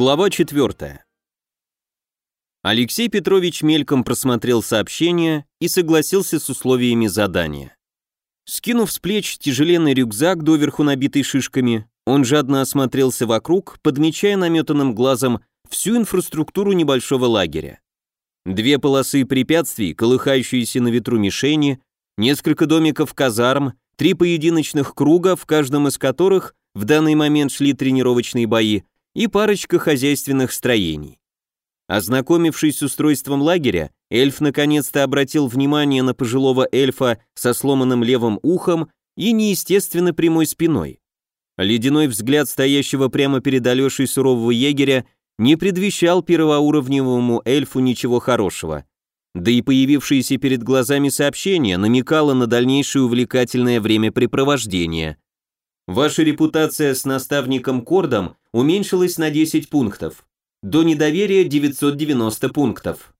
Глава 4. Алексей Петрович мельком просмотрел сообщение и согласился с условиями задания. Скинув с плеч тяжеленный рюкзак, доверху набитый шишками, он жадно осмотрелся вокруг, подмечая наметанным глазом всю инфраструктуру небольшого лагеря. Две полосы препятствий, колыхающиеся на ветру мишени, несколько домиков казарм, три поединочных круга, в каждом из которых в данный момент шли тренировочные бои, и парочка хозяйственных строений. Ознакомившись с устройством лагеря, эльф наконец-то обратил внимание на пожилого эльфа со сломанным левым ухом и неестественно прямой спиной. Ледяной взгляд стоящего прямо перед Алешей сурового егеря не предвещал первоуровневому эльфу ничего хорошего. Да и появившееся перед глазами сообщение намекало на дальнейшее увлекательное времяпрепровождение. Ваша репутация с наставником Кордом уменьшилась на 10 пунктов. До недоверия 990 пунктов.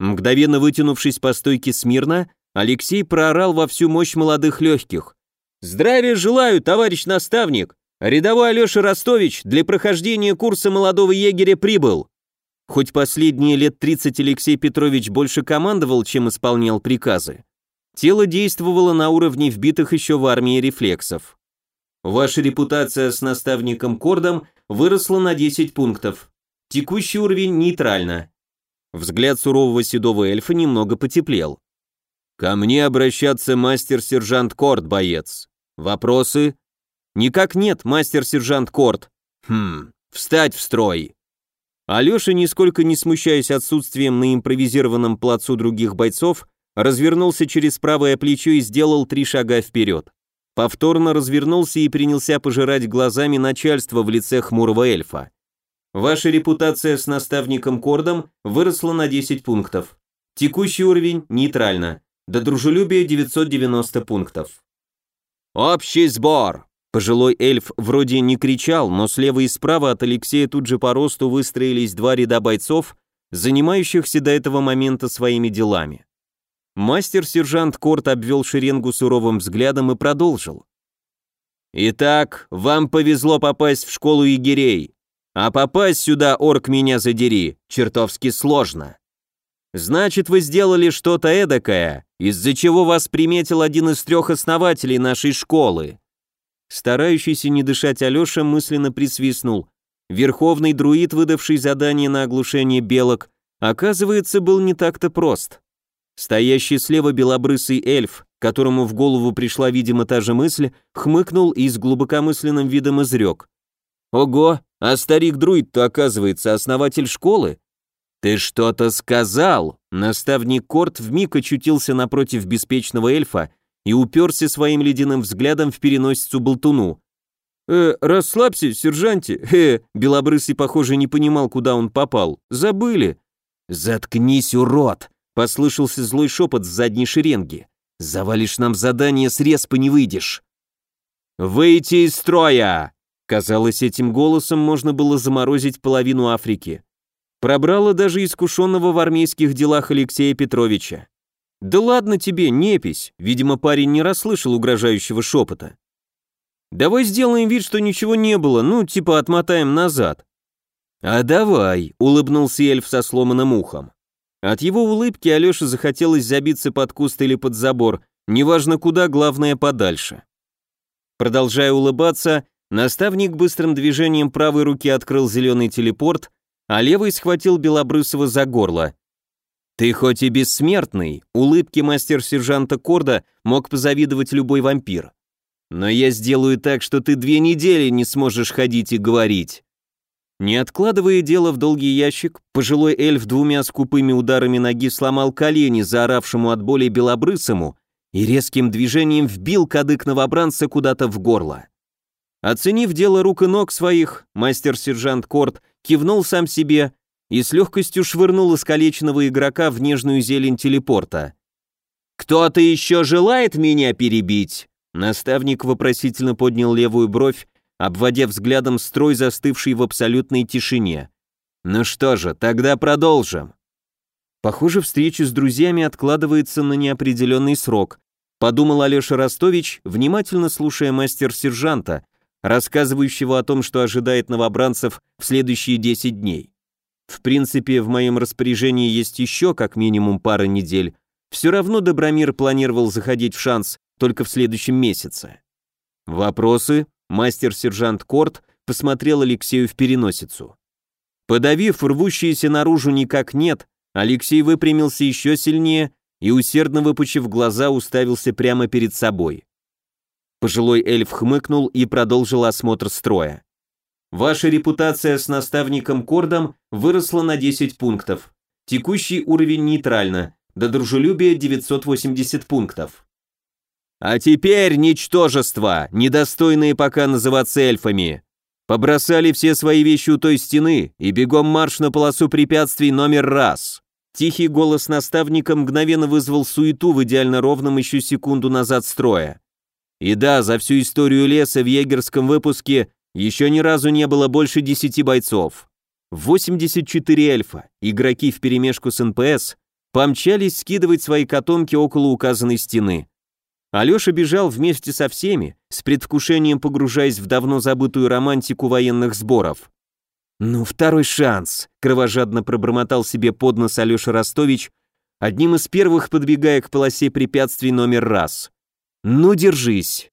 Мгновенно вытянувшись по стойке смирно, Алексей проорал во всю мощь молодых легких. «Здравия желаю, товарищ наставник! Рядовой Алеша Ростович для прохождения курса молодого егеря прибыл!» Хоть последние лет 30 Алексей Петрович больше командовал, чем исполнял приказы, тело действовало на уровне вбитых еще в армии рефлексов. Ваша репутация с наставником Кордом выросла на 10 пунктов. Текущий уровень нейтрально. Взгляд сурового седого эльфа немного потеплел. Ко мне обращаться мастер-сержант Корд, боец. Вопросы? Никак нет, мастер-сержант Корд. Хм, встать в строй. Алеша, нисколько не смущаясь отсутствием на импровизированном плацу других бойцов, развернулся через правое плечо и сделал три шага вперед повторно развернулся и принялся пожирать глазами начальство в лице хмурого эльфа. Ваша репутация с наставником Кордом выросла на 10 пунктов. Текущий уровень нейтрально. До дружелюбия 990 пунктов. Общий сбор. Пожилой эльф вроде не кричал, но слева и справа от Алексея тут же по росту выстроились два ряда бойцов, занимающихся до этого момента своими делами. Мастер-сержант Корт обвел шеренгу суровым взглядом и продолжил. «Итак, вам повезло попасть в школу егерей, а попасть сюда, орк, меня задери, чертовски сложно. Значит, вы сделали что-то эдакое, из-за чего вас приметил один из трех основателей нашей школы». Старающийся не дышать Алеша мысленно присвистнул. Верховный друид, выдавший задание на оглушение белок, оказывается, был не так-то прост. Стоящий слева белобрысый эльф, которому в голову пришла, видимо, та же мысль, хмыкнул и с глубокомысленным видом изрек. «Ого, а старик-друид-то, оказывается, основатель школы?» «Ты что-то сказал!» Наставник Корт вмиг очутился напротив беспечного эльфа и уперся своим ледяным взглядом в переносицу болтуну. «Э, расслабься, сержанте!» «Э, белобрысый, похоже, не понимал, куда он попал. Забыли!» «Заткнись, урод!» Послышался злой шепот с задней шеренги. «Завалишь нам задание, с респа не выйдешь». «Выйти из строя!» Казалось, этим голосом можно было заморозить половину Африки. Пробрало даже искушенного в армейских делах Алексея Петровича. «Да ладно тебе, непись!» Видимо, парень не расслышал угрожающего шепота. «Давай сделаем вид, что ничего не было, ну, типа отмотаем назад». «А давай», — улыбнулся эльф со сломанным ухом. От его улыбки Алёше захотелось забиться под куст или под забор, неважно куда, главное подальше. Продолжая улыбаться, наставник быстрым движением правой руки открыл зеленый телепорт, а левый схватил Белобрысова за горло. «Ты хоть и бессмертный, улыбки мастер-сержанта Корда мог позавидовать любой вампир. Но я сделаю так, что ты две недели не сможешь ходить и говорить. Не откладывая дело в долгий ящик, пожилой эльф двумя скупыми ударами ноги сломал колени заоравшему от боли белобрысому и резким движением вбил кадык новобранца куда-то в горло. Оценив дело рук и ног своих, мастер-сержант Корт кивнул сам себе и с легкостью швырнул искалеченного игрока в нежную зелень телепорта. «Кто-то еще желает меня перебить?» Наставник вопросительно поднял левую бровь обводя взглядом строй, застывший в абсолютной тишине. «Ну что же, тогда продолжим». Похоже, встреча с друзьями откладывается на неопределенный срок, подумал Алеша Ростович, внимательно слушая мастер-сержанта, рассказывающего о том, что ожидает новобранцев в следующие 10 дней. В принципе, в моем распоряжении есть еще как минимум пара недель. Все равно Добромир планировал заходить в шанс только в следующем месяце. Вопросы? Мастер-сержант Корт посмотрел Алексею в переносицу. Подавив рвущиеся наружу никак нет, Алексей выпрямился еще сильнее и, усердно выпучив глаза, уставился прямо перед собой. Пожилой эльф хмыкнул и продолжил осмотр строя. Ваша репутация с наставником Кордом выросла на 10 пунктов. Текущий уровень нейтрально, до дружелюбия 980 пунктов. А теперь, ничтожества, недостойные пока называться эльфами, побросали все свои вещи у той стены и бегом марш на полосу препятствий номер раз. Тихий голос наставника мгновенно вызвал суету в идеально ровном еще секунду назад строя. И да, за всю историю леса в егерском выпуске еще ни разу не было больше 10 бойцов. 84 эльфа, игроки вперемешку с НПС, помчались скидывать свои котомки около указанной стены. Алеша бежал вместе со всеми, с предвкушением погружаясь в давно забытую романтику военных сборов. «Ну, второй шанс», — кровожадно пробормотал себе под нос Алеша Ростович, одним из первых подбегая к полосе препятствий номер раз. «Ну, держись».